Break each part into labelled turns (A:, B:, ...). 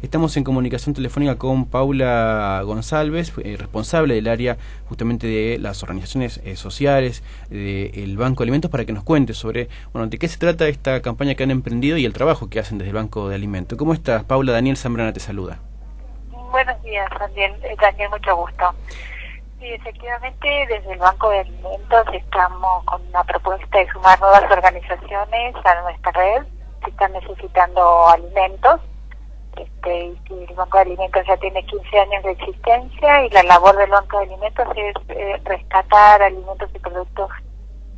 A: Estamos en comunicación telefónica con Paula González, eh, responsable del área justamente de las organizaciones eh, sociales del Banco de Alimentos, para que nos cuente sobre bueno, de qué se trata esta campaña que han emprendido y el trabajo que hacen desde el Banco de Alimentos. ¿Cómo estás, Paula? Daniel Zambrana te saluda.
B: Buenos días, Daniel. Daniel, mucho gusto. Sí, efectivamente, desde el Banco de Alimentos estamos con una propuesta de sumar nuevas organizaciones a nuestra red que están necesitando alimentos este, el Banco de Alimentos ya tiene 15 años de existencia y la labor del Banco de Alimentos es eh, rescatar alimentos y productos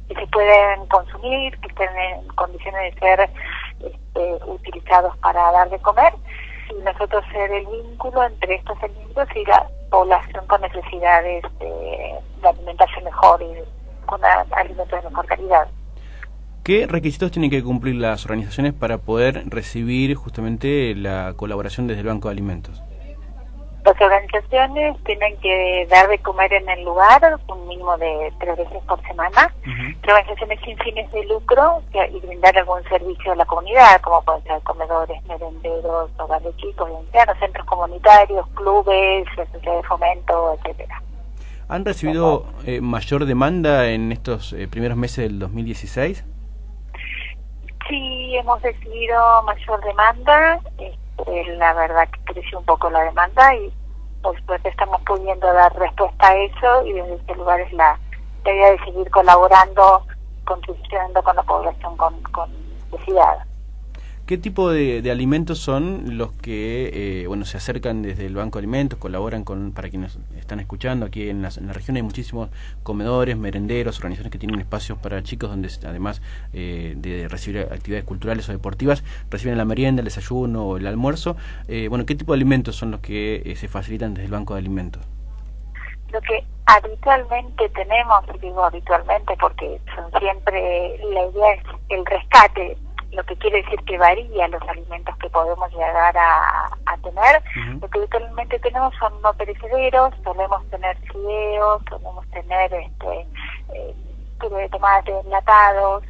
B: que se pueden consumir, que estén en condiciones de ser este, utilizados para dar de comer y nosotros ser el vínculo entre estos alimentos y la población con necesidades de, de alimentación mejor y con alimentos de mejor calidad.
A: ¿Qué requisitos tienen que cumplir las organizaciones para poder recibir justamente la colaboración desde el Banco de Alimentos?
B: Las organizaciones tienen que dar de comer en el lugar un mínimo de tres veces por semana. Organizaciones sin fines de lucro y brindar algún servicio a la comunidad, como pueden ser comedores, merenderos, hogares de chicos, centros comunitarios, clubes, sociedades de fomento, etcétera.
A: ¿Han recibido eh, mayor demanda en estos eh, primeros meses del 2016?
B: Hemos recibido mayor demanda. Este, la verdad que creció un poco la demanda y por suerte estamos pudiendo dar respuesta a eso y desde este lugar es la, idea de seguir colaborando, contribuyendo con la población con, con necesidad.
A: ¿Qué tipo de, alimentos son los que eh, bueno se acercan desde el Banco de Alimentos, colaboran con, para quienes están escuchando, aquí en, la región hay muchísimos comedores, merenderos, organizaciones que tienen espacios para chicos donde además eh, de recibir actividades culturales o deportivas, reciben la merienda, el desayuno o el almuerzo. Eh, bueno, ¿qué tipo de alimentos son los que se facilitan desde el Banco de Alimentos?
B: Lo que habitualmente tenemos, digo habitualmente porque son siempre, la idea es el rescate lo que quiere decir que varía los alimentos que podemos llegar a, tener. Lo que habitualmente tenemos son no perecederos, solemos tener fideos, solemos tener este eh, de tomate enlatados.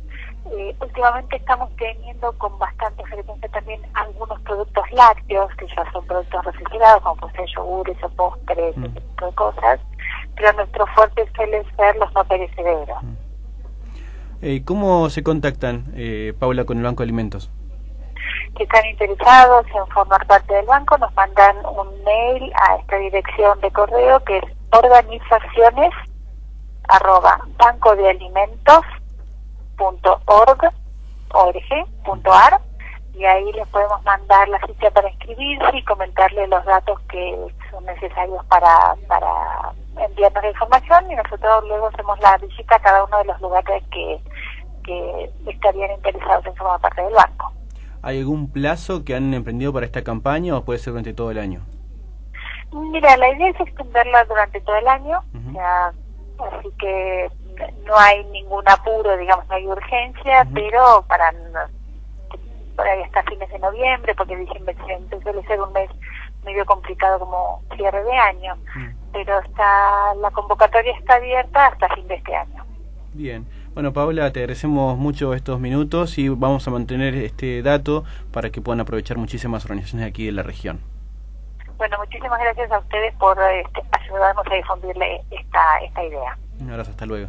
B: Eh, últimamente estamos teniendo con bastante frecuencia también algunos productos lácteos, que ya son productos refrigerados, como pueden ser yogures o postres, ese tipo de cosas, pero nuestro fuerte suele ser los no perecederos.
A: Eh, ¿Cómo se contactan, eh, Paula, con el Banco de Alimentos?
B: Que están interesados en formar parte del banco, nos mandan un mail a esta dirección de correo que es organizaciones arroba banco de alimentos punto org, y ahí les podemos mandar la cita para inscribirse y comentarle los datos que son necesarios para, para enviarnos la información y nosotros luego hacemos la visita a cada uno de los lugares que, que estarían interesados en formar parte del banco.
A: ¿Hay algún plazo que han emprendido para esta campaña o puede ser durante todo el año?
B: Mira, la idea es extenderla durante todo el año, así que no hay ningún apuro, digamos, no hay urgencia, pero para por ahí hasta fines de noviembre, porque diciembre suele ser un mes medio complicado como cierre de año, pero está la convocatoria está abierta hasta fin de este año.
A: Bien. Bueno, Paula, te agradecemos mucho estos minutos y vamos a mantener este dato para que puedan aprovechar muchísimas organizaciones aquí de la región.
B: Bueno, muchísimas gracias a ustedes por este, ayudarnos a difundirle esta, esta idea.
A: Un abrazo, hasta luego.